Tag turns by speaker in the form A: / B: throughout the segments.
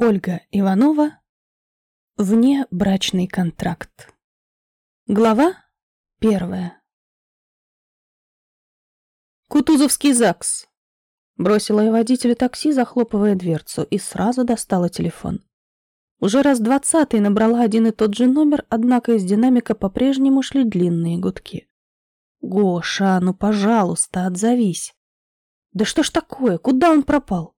A: Ольга Иванова. Вне брачный контракт. Глава первая. Кутузовский ЗАГС. Бросила я водителю такси, захлопывая дверцу, и сразу достала телефон. Уже раз двадцатый набрала один и тот же номер, однако из динамика по-прежнему шли длинные гудки. «Гоша, ну, пожалуйста, отзовись!» «Да что ж такое? Куда он пропал?»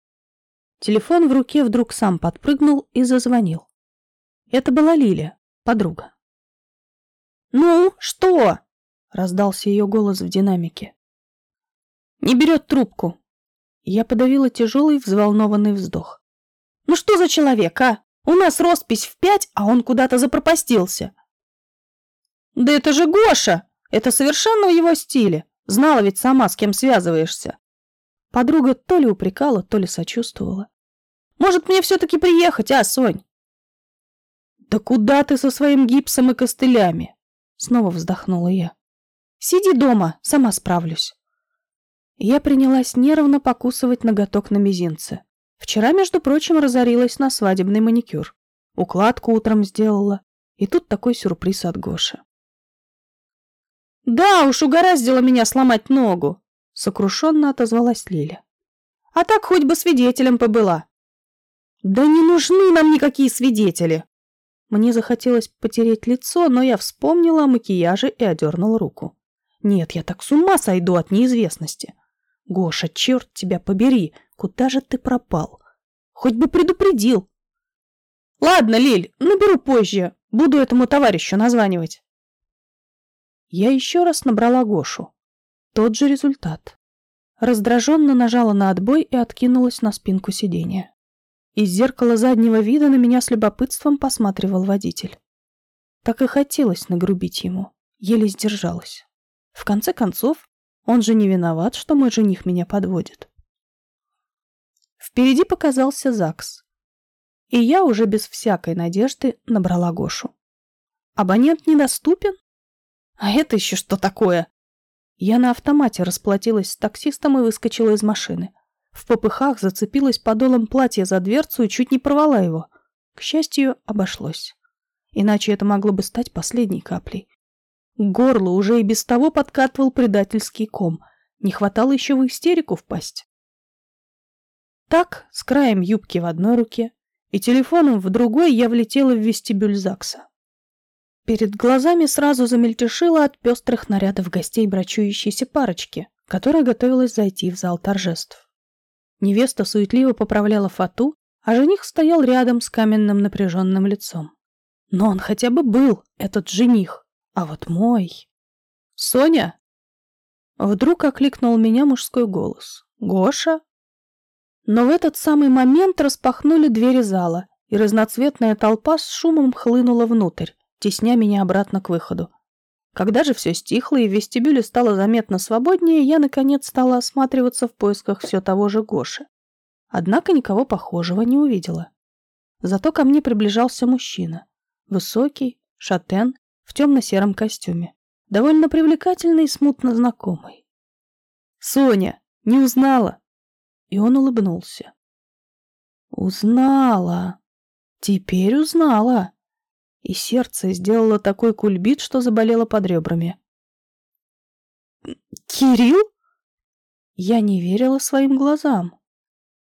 A: Телефон в руке вдруг сам подпрыгнул и зазвонил. Это была Лиля, подруга. «Ну, что?» — раздался ее голос в динамике. «Не берет трубку». Я подавила тяжелый взволнованный вздох. «Ну что за человек, а? У нас роспись в пять, а он куда-то запропастился». «Да это же Гоша! Это совершенно в его стиле. Знала ведь сама, с кем связываешься». Подруга то ли упрекала, то ли сочувствовала. «Может, мне все-таки приехать, а, Сонь?» «Да куда ты со своим гипсом и костылями?» Снова вздохнула я. «Сиди дома, сама справлюсь». Я принялась нервно покусывать ноготок на мизинце. Вчера, между прочим, разорилась на свадебный маникюр. Укладку утром сделала. И тут такой сюрприз от Гоши. «Да уж, угораздило меня сломать ногу!» Сокрушенно отозвалась Лиля. «А так хоть бы свидетелем побыла!» «Да не нужны нам никакие свидетели!» Мне захотелось потереть лицо, но я вспомнила о макияже и одернула руку. «Нет, я так с ума сойду от неизвестности!» «Гоша, черт тебя побери! Куда же ты пропал? Хоть бы предупредил!» «Ладно, Лиль, наберу позже. Буду этому товарищу названивать». Я еще раз набрала Гошу. Тот же результат. Раздраженно нажала на отбой и откинулась на спинку сиденья. Из зеркала заднего вида на меня с любопытством посматривал водитель. Так и хотелось нагрубить ему, еле сдержалась. В конце концов, он же не виноват, что мой жених меня подводит. Впереди показался ЗАГС, и я уже без всякой надежды набрала Гошу. Абонент недоступен? А это еще что такое? Я на автомате расплатилась с таксистом и выскочила из машины. В попыхах зацепилась подолом платья за дверцу и чуть не порвала его. К счастью, обошлось. Иначе это могло бы стать последней каплей. К горлу уже и без того подкатывал предательский ком. Не хватало еще в истерику впасть. Так, с краем юбки в одной руке и телефоном в другой, я влетела в вестибюль ЗАГСа. Перед глазами сразу замельтешило от пестрых нарядов гостей брачующейся парочки, которая готовилась зайти в зал торжеств. Невеста суетливо поправляла фату, а жених стоял рядом с каменным напряженным лицом. Но он хотя бы был, этот жених, а вот мой... «Соня!» Вдруг окликнул меня мужской голос. «Гоша?» Но в этот самый момент распахнули двери зала, и разноцветная толпа с шумом хлынула внутрь, тесня меня обратно к выходу. Когда же все стихло и в вестибюле стало заметно свободнее, я, наконец, стала осматриваться в поисках все того же Гоши. Однако никого похожего не увидела. Зато ко мне приближался мужчина. Высокий, шатен, в темно-сером костюме. Довольно привлекательный и смутно знакомый. «Соня, не узнала?» И он улыбнулся. «Узнала. Теперь узнала» и сердце сделало такой кульбит, что заболело под ребрами. «Кирилл?» Я не верила своим глазам.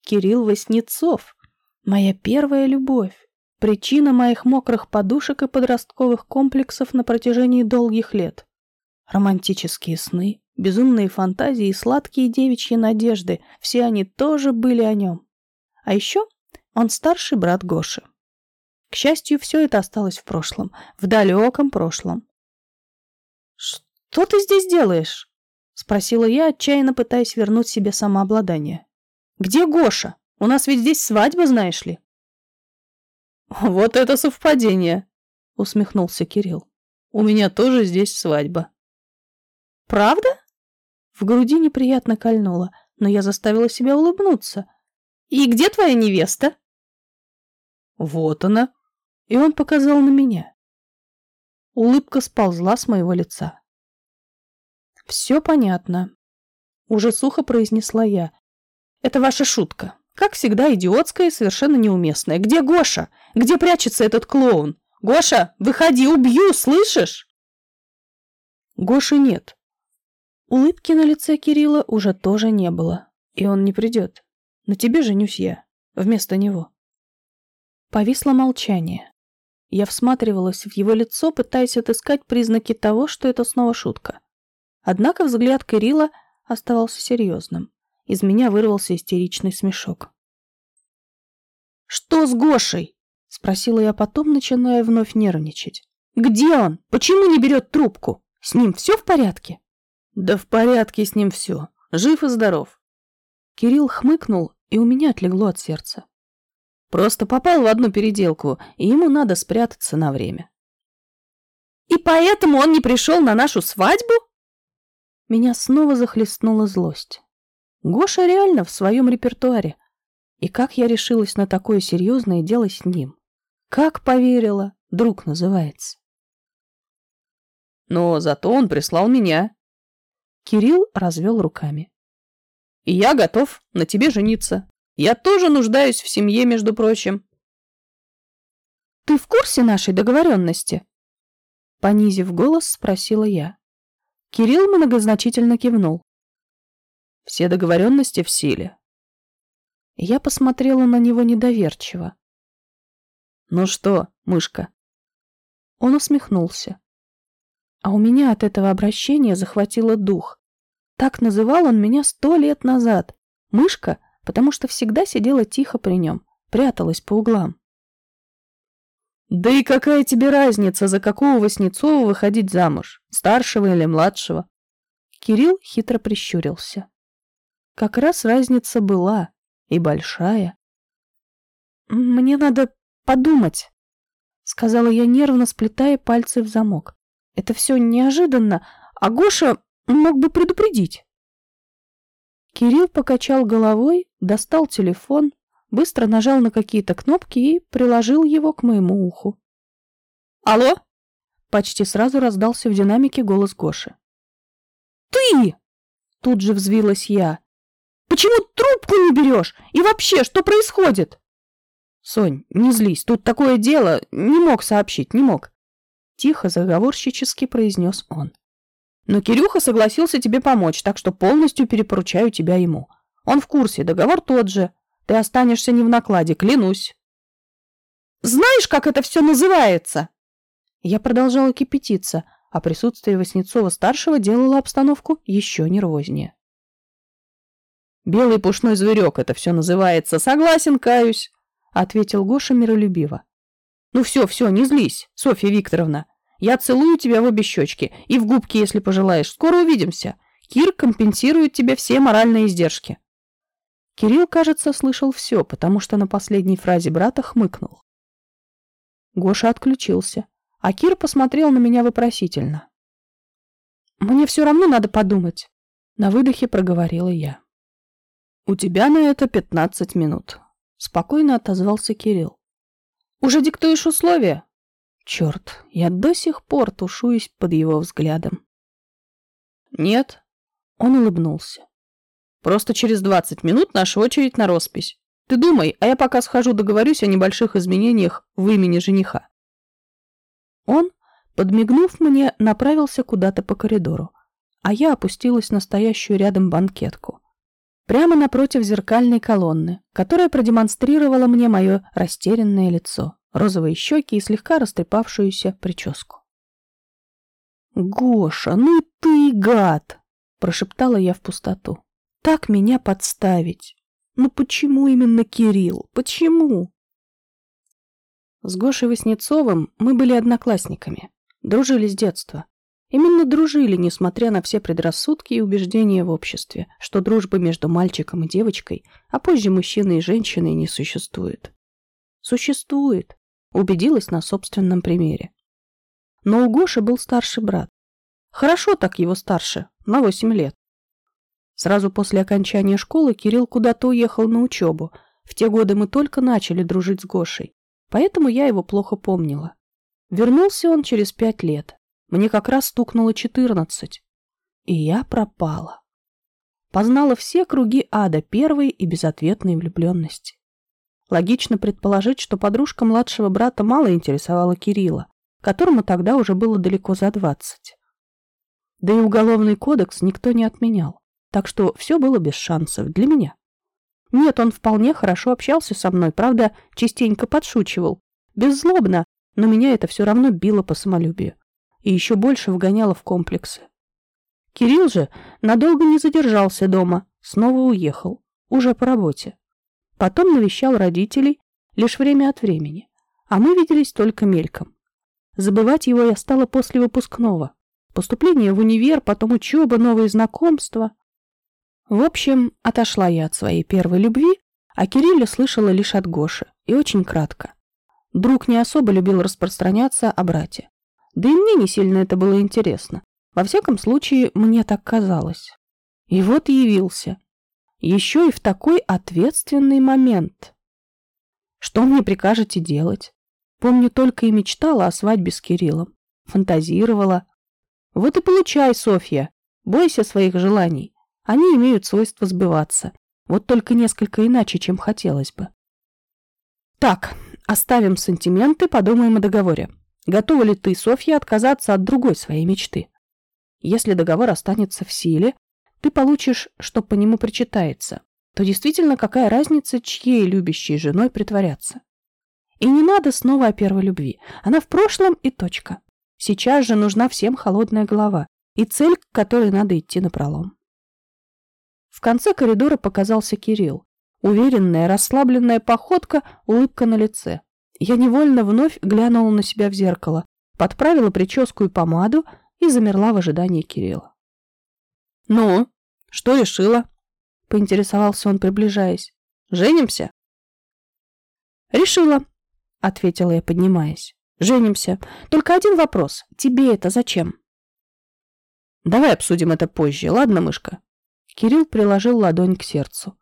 A: Кирилл Васнецов, моя первая любовь, причина моих мокрых подушек и подростковых комплексов на протяжении долгих лет. Романтические сны, безумные фантазии и сладкие девичьи надежды, все они тоже были о нем. А еще он старший брат Гоши. К счастью, все это осталось в прошлом, в далеком прошлом. «Что ты здесь делаешь?» — спросила я, отчаянно пытаясь вернуть себе самообладание. «Где Гоша? У нас ведь здесь свадьба, знаешь ли?» «Вот это совпадение!» — усмехнулся Кирилл. «У меня тоже здесь свадьба». «Правда?» В груди неприятно кольнуло, но я заставила себя улыбнуться. «И где твоя невеста?» «Вот она!» И он показал на меня. Улыбка сползла с моего лица. «Все понятно», — уже сухо произнесла я. «Это ваша шутка. Как всегда, идиотская и совершенно неуместная. Где Гоша? Где прячется этот клоун? Гоша, выходи, убью, слышишь? Гоши нет. Улыбки на лице Кирилла уже тоже не было. И он не придет. На тебе женюсь я. Вместо него. Повисло молчание. Я всматривалась в его лицо, пытаясь отыскать признаки того, что это снова шутка. Однако взгляд Кирилла оставался серьезным. Из меня вырвался истеричный смешок. «Что с Гошей?» — спросила я потом, начиная вновь нервничать. «Где он? Почему не берет трубку? С ним все в порядке?»
B: «Да в порядке с ним все. Жив и здоров».
A: Кирилл хмыкнул, и у меня отлегло от сердца.
B: Просто попал в одну переделку, и ему надо спрятаться на время.
A: «И поэтому он не пришел на нашу свадьбу?» Меня снова захлестнула злость. Гоша реально в своем репертуаре. И как я решилась на такое серьезное дело с ним? Как поверила, друг называется.
B: Но зато он прислал меня.
A: Кирилл развел руками.
B: И я готов на тебе жениться. Я тоже нуждаюсь в семье, между прочим.
A: Ты в курсе нашей договоренности? Понизив голос, спросила я. Кирилл многозначительно кивнул.
B: Все договоренности в силе.
A: Я посмотрела на него недоверчиво.
B: «Ну что, мышка?»
A: Он усмехнулся. А у меня от этого обращения захватило дух. Так называл он меня сто лет назад. Мышка, потому что всегда сидела тихо при нем, пряталась по углам.
B: Да и какая тебе разница, за какого Васнецова выходить замуж, старшего или младшего?
A: Кирилл хитро прищурился. Как раз разница была, и большая. Мне надо подумать, сказала я нервно, сплетая пальцы в замок. Это все неожиданно, а Гоша мог бы предупредить. Кирилл покачал головой, достал телефон, быстро нажал на какие-то кнопки и приложил его к моему уху. «Алло?» — почти сразу раздался в динамике голос Гоши. «Ты!» — тут же взвилась я. «Почему трубку не берешь? И вообще, что происходит?»
B: «Сонь, не злись, тут такое дело, не мог сообщить, не мог», — тихо заговорщически произнес он. «Но Кирюха согласился тебе помочь, так что полностью перепоручаю тебя ему. Он в курсе, договор тот же, ты останешься не в накладе, клянусь.
A: Знаешь, как это все называется? Я продолжала кипятиться, а присутствие Васнецова-старшего делало обстановку еще нервознее.
B: «Белый пушной зверек это все называется. Согласен, каюсь», — ответил Гоша миролюбиво. «Ну все, все, не злись, Софья Викторовна. Я целую тебя в обе щечки и в губки, если пожелаешь. Скоро увидимся. Кир компенсирует тебе все моральные издержки».
A: Кирилл, кажется, слышал все, потому что на последней фразе брата хмыкнул. Гоша отключился, а Кир посмотрел на меня вопросительно. «Мне все равно надо подумать», — на выдохе проговорила я.
B: «У тебя на это пятнадцать минут», — спокойно отозвался Кирилл.
A: «Уже диктуешь условия?»
B: Черт, я до сих пор тушуюсь под его взглядом.
A: «Нет», — он улыбнулся. Просто через 20 минут наша очередь на роспись. Ты думай, а я пока схожу договорюсь о небольших изменениях в имени жениха. Он, подмигнув мне, направился куда-то по коридору, а я опустилась на стоящую рядом банкетку. Прямо напротив зеркальной колонны, которая продемонстрировала мне мое растерянное лицо, розовые щеки и слегка растрепавшуюся прическу. «Гоша, ну ты гад!» – прошептала я в пустоту так меня подставить? Ну почему именно Кирилл? Почему? С Гошей Васнецовым мы были одноклассниками, дружили с детства. Именно дружили, несмотря на все предрассудки и убеждения в обществе, что дружбы между мальчиком и девочкой, а позже мужчиной и женщиной не существует. Существует, убедилась на собственном примере. Но у Гоши был старший брат. Хорошо так его старше, на восемь лет. Сразу после окончания школы Кирилл куда-то уехал на учебу. В те годы мы только начали дружить с Гошей, поэтому я его плохо помнила. Вернулся он через пять лет. Мне как раз стукнуло четырнадцать. И я пропала. познала все круги ада первой и безответной влюбленности. Логично предположить, что подружка младшего брата мало интересовала Кирилла, которому тогда уже было далеко за двадцать. Да и уголовный кодекс никто не отменял, так что все было без шансов для меня. Нет, он вполне хорошо общался со мной, правда, частенько подшучивал. Беззлобно, но меня это все равно било по самолюбию. И еще больше вгоняло в комплексы. Кирилл же надолго не задержался дома, снова уехал, уже по работе. Потом навещал родителей лишь время от времени, а мы виделись только мельком. Забывать его я стала после выпускного. Поступление в универ, потом учеба, новые знакомства. В общем, отошла я от своей первой любви, а Кирилля слышала лишь от Гоши, и очень кратко. Друг не особо любил распространяться о брате. Да и мне не сильно это было интересно. Во всяком случае, мне так казалось. И вот явился. Еще и в такой ответственный момент. Что мне прикажете делать? Помню, только и мечтала о свадьбе с Кириллом. Фантазировала. Вот и получай, Софья. Бойся своих желаний. Они имеют свойство сбываться. Вот только несколько иначе, чем хотелось бы. Так, оставим сантименты, подумаем о договоре. Готова ли ты, Софья, отказаться от другой своей мечты? Если договор останется в силе, ты получишь, что по нему причитается, то действительно какая разница, чьей любящей женой притворяться? И не надо снова о первой любви. Она в прошлом и точка. Сейчас же нужна всем холодная голова и цель, к которой надо идти напролом. В конце коридора показался Кирилл. Уверенная, расслабленная походка, улыбка на лице. Я невольно вновь глянула на себя в зеркало, подправила прическу и помаду и замерла в ожидании Кирилла. «Ну, что решила?» — поинтересовался он, приближаясь. «Женимся?» «Решила», — ответила я, поднимаясь. «Женимся. Только один вопрос. Тебе это зачем?» «Давай обсудим это позже, ладно, мышка?» Кирилл приложил ладонь к сердцу.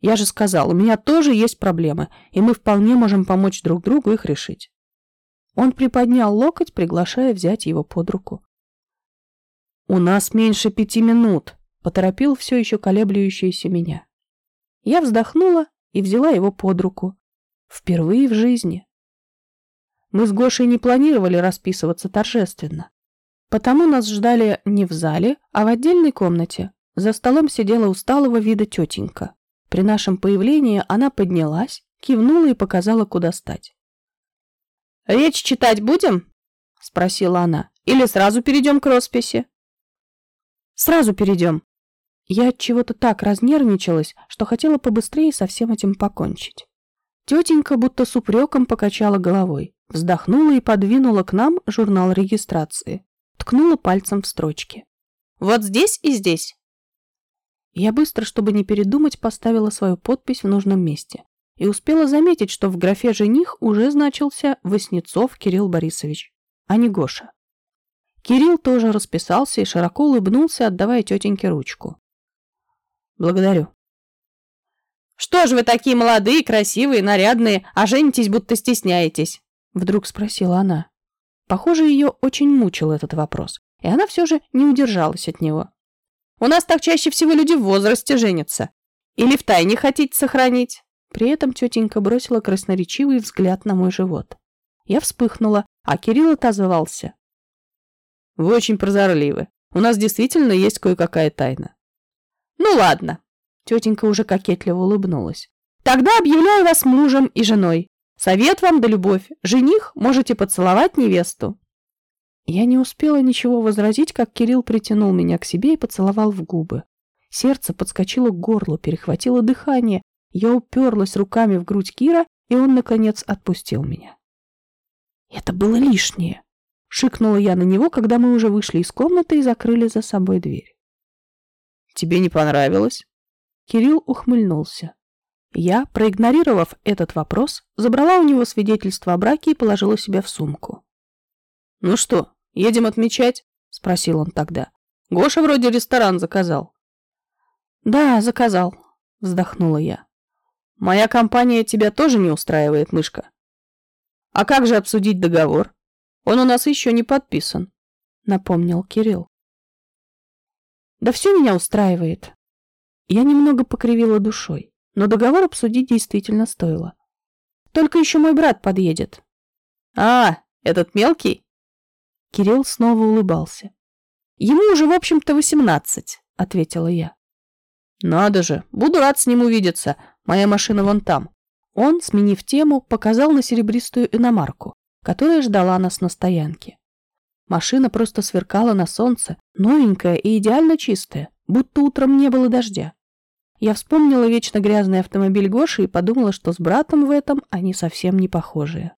A: «Я же сказал, у меня тоже есть проблемы, и мы вполне можем помочь друг другу их решить». Он приподнял локоть, приглашая взять его под руку. «У нас меньше пяти минут», — поторопил все еще колеблющуюся меня. Я вздохнула и взяла его под руку. Впервые в жизни. Мы с Гошей не планировали расписываться торжественно. Потому нас ждали не в зале, а в отдельной комнате, за столом сидела усталого вида тетенька. При нашем появлении она поднялась, кивнула и показала, куда стать. «Речь читать будем?» — спросила она. «Или сразу перейдем к росписи?» «Сразу перейдем». Я от чего-то так разнервничалась, что хотела побыстрее со всем этим покончить. Тетенька будто с упреком покачала головой, вздохнула и подвинула к нам журнал регистрации. Ткнула пальцем в строчки. «Вот здесь и здесь. Я быстро, чтобы не передумать, поставила свою подпись в нужном месте и успела заметить, что в графе «жених» уже значился Васнецов Кирилл Борисович, а не Гоша. Кирилл тоже расписался и широко улыбнулся, отдавая тетеньке ручку. «Благодарю». «Что же вы такие молодые, красивые, нарядные, а женитесь, будто стесняетесь?» Вдруг спросила она. Похоже, ее очень мучил этот вопрос, и она все же не удержалась от него. У нас так чаще всего люди в возрасте женятся. Или в тайне хотите сохранить?» При этом тетенька бросила красноречивый взгляд на мой живот. Я вспыхнула, а Кирилл отозвался. «Вы очень прозорливы. У нас действительно есть кое-какая тайна». «Ну ладно». Тетенька уже кокетливо улыбнулась. «Тогда объявляю вас мужем и женой. Совет вам да любовь. Жених можете поцеловать невесту». Я не успела ничего возразить, как Кирилл притянул меня к себе и поцеловал в губы. Сердце подскочило к горлу, перехватило дыхание. Я уперлась руками в грудь Кира, и он, наконец, отпустил меня. «Это было лишнее!» — шикнула я на него, когда мы уже вышли из комнаты и закрыли за собой дверь. «Тебе не понравилось?» Кирилл ухмыльнулся. Я, проигнорировав этот вопрос, забрала у него свидетельство о браке и положила себе в сумку. «Ну что, едем отмечать?» — спросил он тогда. «Гоша вроде ресторан заказал». «Да, заказал», — вздохнула я. «Моя компания тебя тоже не устраивает, мышка?» «А как же обсудить договор? Он у нас еще не подписан», — напомнил Кирилл. «Да все меня устраивает», Я немного покривила душой, но договор обсудить действительно стоило. Только еще мой брат подъедет.
B: А, этот мелкий?
A: Кирилл снова улыбался. Ему уже, в общем-то, восемнадцать, ответила я.
B: Надо же, буду рад с ним увидеться. Моя машина вон там.
A: Он, сменив тему, показал на серебристую иномарку, которая ждала нас на стоянке. Машина просто сверкала на солнце, новенькая и идеально чистая, будто утром не было дождя. Я вспомнила вечно грязный автомобиль Гоши и подумала, что с братом в этом они совсем не похожие.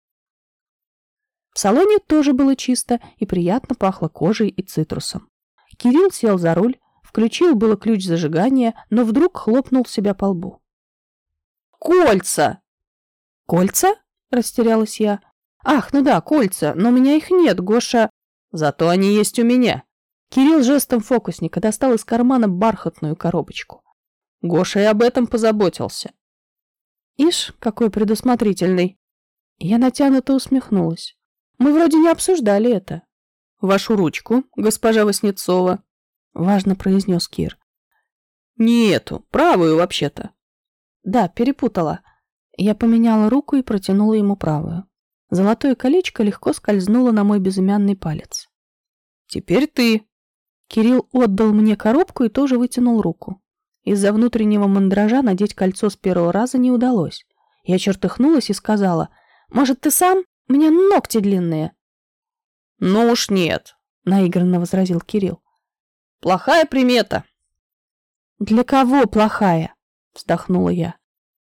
A: В салоне тоже было чисто и приятно пахло кожей и цитрусом. Кирилл сел за руль, включил было ключ зажигания, но вдруг хлопнул себя по лбу.
B: «Кольца!»
A: «Кольца?» — растерялась я. «Ах, ну да, кольца, но у меня их нет, Гоша...»
B: «Зато они есть у меня».
A: Кирилл жестом фокусника достал из кармана бархатную коробочку.
B: Гоша и об этом позаботился.
A: «Ишь, какой предусмотрительный!» Я натянуто усмехнулась. Мы вроде не обсуждали это.
B: Вашу ручку, госпожа Васнецова,
A: важно произнес Кир.
B: Не эту, правую вообще-то.
A: Да, перепутала. Я поменяла руку и протянула ему правую. Золотое колечко легко скользнуло на мой безымянный палец.
B: Теперь ты.
A: Кирилл отдал мне коробку и тоже вытянул руку. Из-за внутреннего мандража надеть кольцо с первого раза не удалось. Я чертыхнулась и сказала, «Может, ты сам?» Меня ногти длинные.
B: Ну уж нет,
A: наигранно возразил Кирилл.
B: Плохая примета.
A: Для кого плохая? Вздохнула я.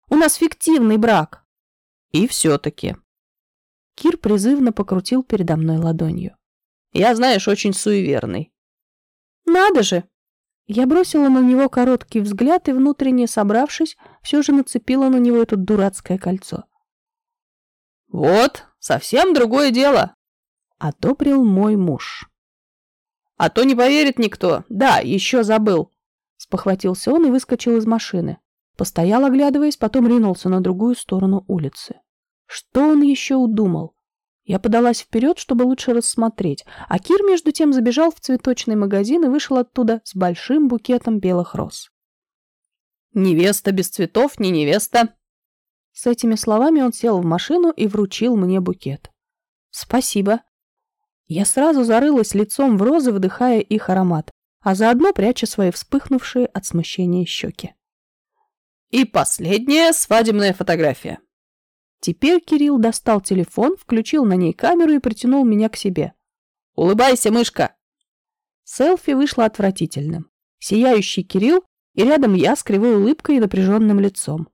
A: У нас фиктивный брак.
B: И все-таки.
A: Кир призывно покрутил передо мной ладонью.
B: Я, знаешь, очень суеверный.
A: Надо же! Я бросила на него короткий взгляд и, внутренне собравшись, все же нацепила на него это дурацкое кольцо.
B: Вот, совсем другое дело.
A: Одобрил мой муж.
B: А то не поверит никто. Да, еще забыл.
A: Спохватился он и выскочил из машины. Постоял, оглядываясь, потом ринулся на другую сторону улицы. Что он еще удумал? Я подалась вперед, чтобы лучше рассмотреть, а Кир между тем забежал в цветочный магазин и вышел оттуда с большим букетом белых роз.
B: «Невеста без цветов не невеста»,
A: с этими словами он сел в машину и вручил мне букет. «Спасибо». Я сразу зарылась лицом в розы, вдыхая их аромат, а заодно пряча свои вспыхнувшие от смущения щеки.
B: «И последняя свадебная фотография».
A: Теперь Кирилл достал телефон, включил на ней камеру и притянул меня к себе.
B: «Улыбайся, мышка!»
A: Селфи вышло отвратительным. Сияющий Кирилл и рядом я с кривой улыбкой и напряженным лицом.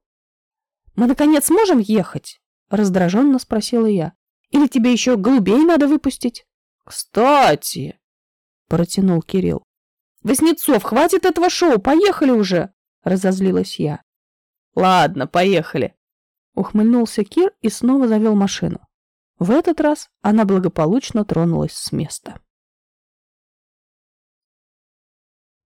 A: «Мы, наконец, можем ехать?» — раздраженно спросила я. «Или тебе еще голубей надо выпустить?»
B: «Кстати!»
A: — протянул Кирилл. «Воснецов, хватит этого шоу, поехали уже!» — разозлилась я.
B: «Ладно, поехали!»
A: Ухмыльнулся Кир и снова завел машину. В этот раз она благополучно тронулась с места.